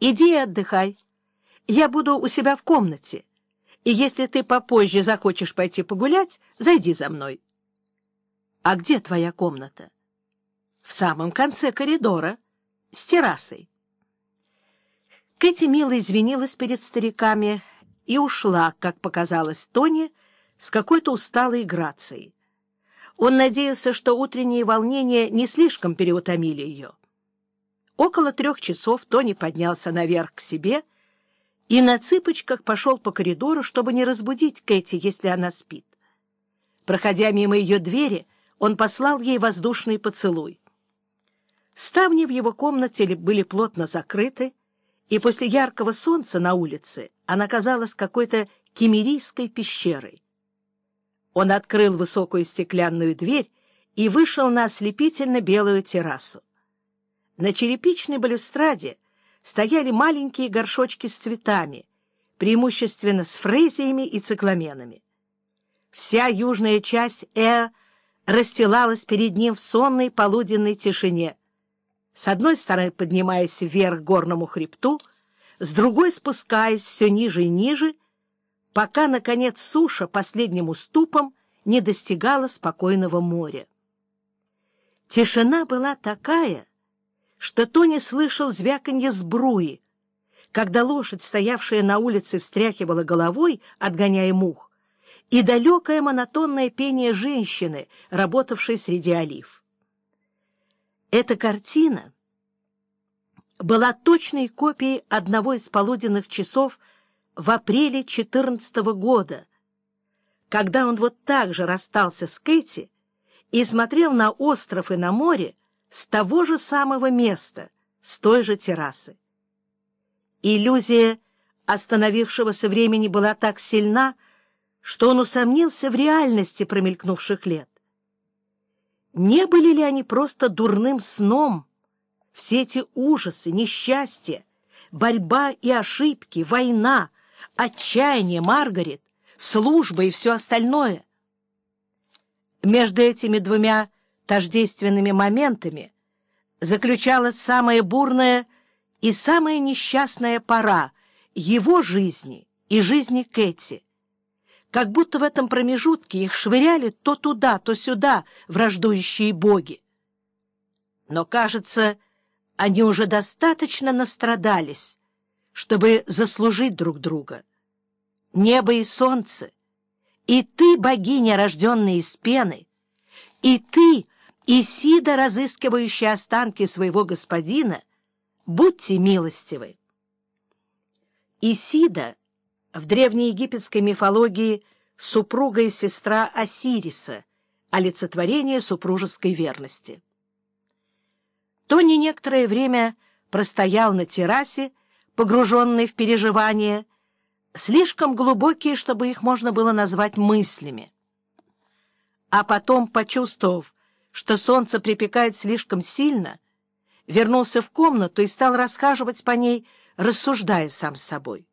Иди и отдыхай. Я буду у себя в комнате, и если ты попозже захочешь пойти погулять, зайди за мной. — А где твоя комната? — В самом конце коридора, с террасой. Кэти мило извинилась перед стариками и ушла, как показалось Тони, с какой-то усталой грацией. Он надеялся, что утренние волнения не слишком переутомили ее. Около трех часов Тони поднялся наверх к себе и на цыпочках пошел по коридору, чтобы не разбудить Кэти, если она спит. Проходя мимо ее двери, он послал ей воздушный поцелуй. Ставни в его комнате были плотно закрыты, и после яркого солнца на улице она казалась какой-то кемерийской пещерой. Он открыл высокую стеклянную дверь и вышел на ослепительно белую террасу. На черепичной балюстраде стояли маленькие горшочки с цветами, преимущественно с фрезиями и цикламенами. Вся южная часть Э расстилалась перед ним в сонной полуденной тишине, с одной стороны поднимаясь вверх к горному хребту, с другой спускаясь все ниже и ниже, пока, наконец, суша последним уступом не достигала спокойного моря. Тишина была такая, что Тони слышал звяканье сбруи, когда лошадь, стоявшая на улице, встряхивала головой, отгоняя мух, и далекое монотонное пение женщины, работавшей среди олив. Эта картина была точной копией одного из полуденных часов в апреле 14 года, когда он вот так же расстался с Кэти и смотрел на остров и на море с того же самого места, с той же террасы. Иллюзия остановившегося времени была так сильна, что он усомнился в реальности промелькнувших лет. Не были ли они просто дурным сном? Все эти ужасы, несчастья, борьба и ошибки, война, отчаяние Маргарет, служба и все остальное. Между этими двумя тождественными моментами заключалась самая бурная и самая несчастная пора его жизни и жизни Кэти как будто в этом промежутке их швыряли то туда, то сюда враждующие боги. Но, кажется, они уже достаточно настрадались, чтобы заслужить друг друга. Небо и солнце, и ты, богиня, рожденная из пены, и ты, Исида, разыскивающая останки своего господина, будьте милостивы. Исида — в древнеегипетской мифологии супруга и сестра Осириса, олицетворение супружеской верности. Тони некоторое время простоял на террасе, погруженный в переживания, слишком глубокие, чтобы их можно было назвать мыслями. А потом, почувствовав, что солнце припекает слишком сильно, вернулся в комнату и стал расхаживать по ней, рассуждая сам с собой.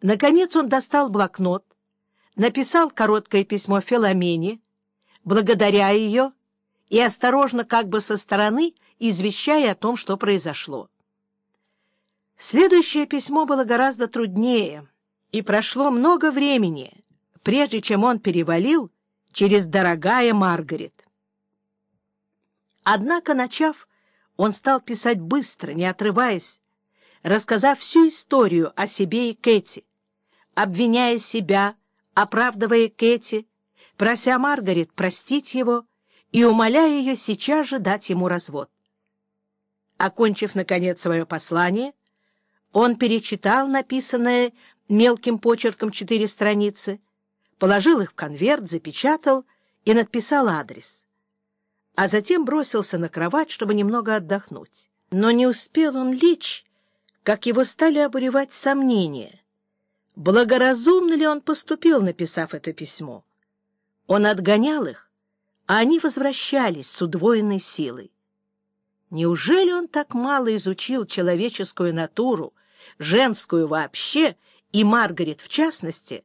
Наконец он достал блокнот, написал короткое письмо Филомене, благодаря ее и осторожно, как бы со стороны, извещая о том, что произошло. Следующее письмо было гораздо труднее, и прошло много времени, прежде чем он перевалил через «дорогая Маргарет». Однако, начав, он стал писать быстро, не отрываясь, рассказав всю историю о себе и Кэти, обвиняя себя, оправдывая Кэти, прося Маргарет простить его и умоляя ее сейчас же дать ему развод. Окончив, наконец, свое послание, он перечитал написанное мелким почерком четыре страницы, положил их в конверт, запечатал и надписал адрес. А затем бросился на кровать, чтобы немного отдохнуть. Но не успел он лечь, как его стали обуревать сомнения благоразумно ли он поступил, написав это письмо. Он отгонял их, а они возвращались с удвоенной силой. Неужели он так мало изучил человеческую натуру, женскую вообще и Маргарет в частности,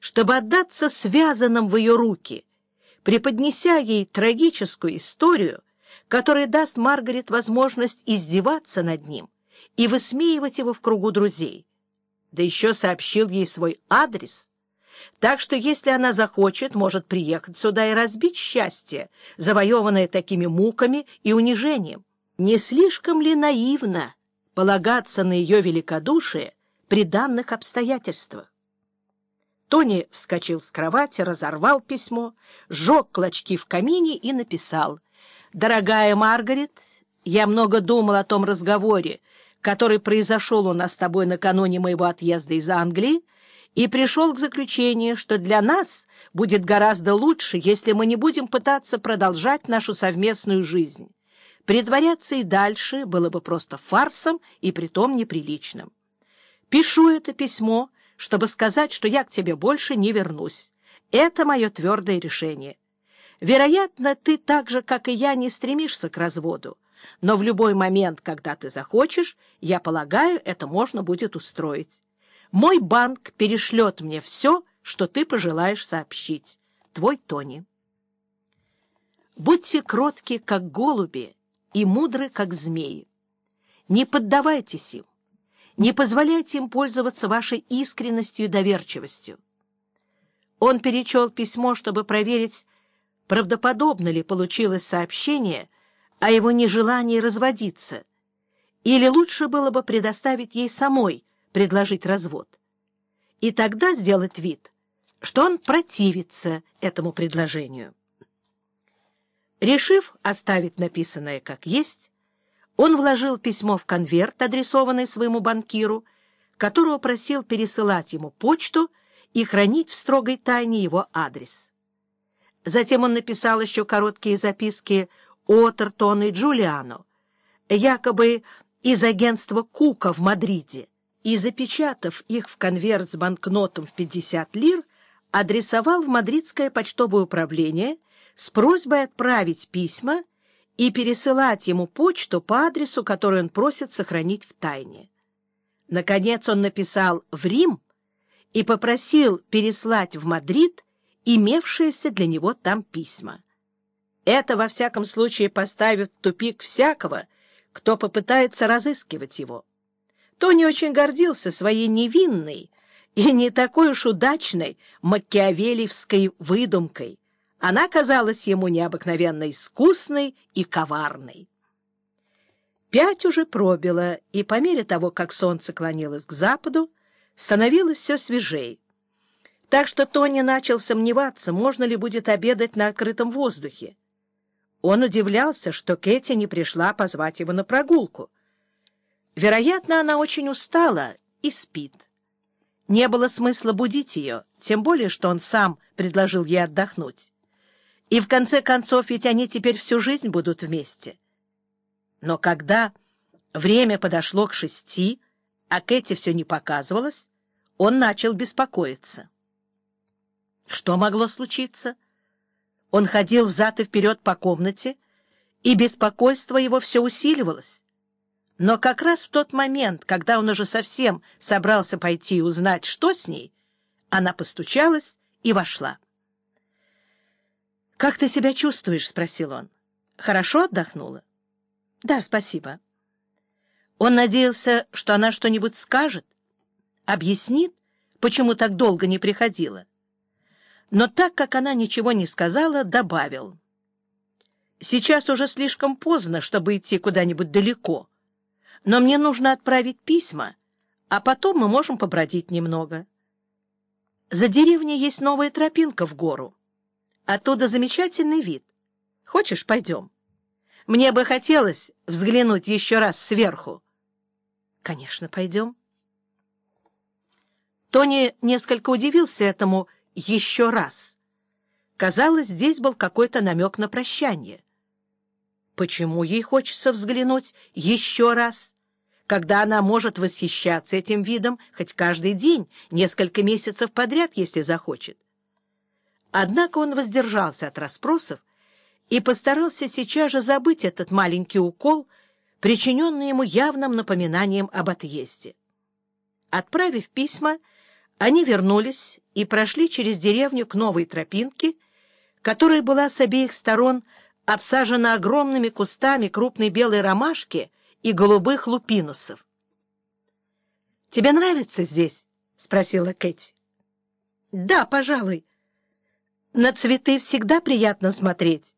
чтобы отдаться связанным в ее руки, преподнеся ей трагическую историю, которая даст Маргарет возможность издеваться над ним и высмеивать его в кругу друзей. Да еще сообщил ей свой адрес. Так что, если она захочет, может приехать сюда и разбить счастье, завоеванное такими муками и унижением. Не слишком ли наивно полагаться на ее великодушие при данных обстоятельствах? Тони вскочил с кровати, разорвал письмо, сжег клочки в камине и написал. «Дорогая Маргарет, я много думал о том разговоре, который произошел у нас с тобой накануне моего отъезда из Англии, и пришел к заключению, что для нас будет гораздо лучше, если мы не будем пытаться продолжать нашу совместную жизнь. Притворяться и дальше было бы просто фарсом и притом неприличным. Пишу это письмо, чтобы сказать, что я к тебе больше не вернусь. Это мое твердое решение. Вероятно, ты так же, как и я, не стремишься к разводу но в любой момент, когда ты захочешь, я полагаю, это можно будет устроить. Мой банк перешлет мне все, что ты пожелаешь сообщить. Твой Тони. Будьте кротки, как голуби, и мудры, как змеи. Не поддавайтесь им, не позволяйте им пользоваться вашей искренностью и доверчивостью. Он перечел письмо, чтобы проверить, правдоподобно ли получилось сообщение, о его нежелании разводиться, или лучше было бы предоставить ей самой предложить развод, и тогда сделать вид, что он противится этому предложению. Решив оставить написанное как есть, он вложил письмо в конверт, адресованный своему банкиру, которого просил пересылать ему почту и хранить в строгой тайне его адрес. Затем он написал еще короткие записки Отертон и Джулиано, якобы из агентства Кука в Мадриде, и, запечатав их в конверт с банкнотом в 50 лир, адресовал в мадридское почтовое управление с просьбой отправить письма и пересылать ему почту по адресу, который он просит сохранить в тайне. Наконец он написал в Рим и попросил переслать в Мадрид имевшиеся для него там письма. Это, во всяком случае, поставит тупик всякого, кто попытается разыскивать его. Тони очень гордился своей невинной и не такой уж удачной макиавелевской выдумкой. Она казалась ему необыкновенно искусной и коварной. Пять уже пробило, и по мере того, как солнце клонилось к западу, становилось все свежей. Так что Тони начал сомневаться, можно ли будет обедать на открытом воздухе. Он удивлялся, что Кэти не пришла позвать его на прогулку. Вероятно, она очень устала и спит. Не было смысла будить ее, тем более, что он сам предложил ей отдохнуть. И в конце концов, ведь они теперь всю жизнь будут вместе. Но когда время подошло к шести, а Кэти все не показывалась, он начал беспокоиться. Что могло случиться? — он ходил взад и вперед по комнате, и беспокойство его все усиливалось. Но как раз в тот момент, когда он уже совсем собрался пойти и узнать, что с ней, она постучалась и вошла. «Как ты себя чувствуешь?» — спросил он. «Хорошо отдохнула?» «Да, спасибо». Он надеялся, что она что-нибудь скажет, объяснит, почему так долго не приходила но так как она ничего не сказала, добавил. «Сейчас уже слишком поздно, чтобы идти куда-нибудь далеко, но мне нужно отправить письма, а потом мы можем побродить немного. За деревней есть новая тропинка в гору. Оттуда замечательный вид. Хочешь, пойдем? Мне бы хотелось взглянуть еще раз сверху». «Конечно, пойдем». Тони несколько удивился этому, — еще раз. Казалось, здесь был какой-то намек на прощание. Почему ей хочется взглянуть еще раз, когда она может восхищаться этим видом хоть каждый день, несколько месяцев подряд, если захочет? Однако он воздержался от расспросов и постарался сейчас же забыть этот маленький укол, причиненный ему явным напоминанием об отъезде. Отправив письма, они вернулись и прошли через деревню к новой тропинке, которая была с обеих сторон обсажена огромными кустами крупной белой ромашки и голубых лупинусов. — Тебе нравится здесь? — спросила Кэти. — Да, пожалуй. На цветы всегда приятно смотреть.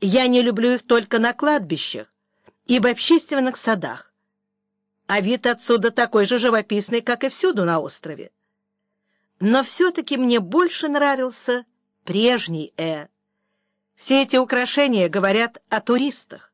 Я не люблю их только на кладбищах и в общественных садах. А вид отсюда такой же живописный, как и всюду на острове. Но все-таки мне больше нравился прежний Э. Все эти украшения говорят о туристах.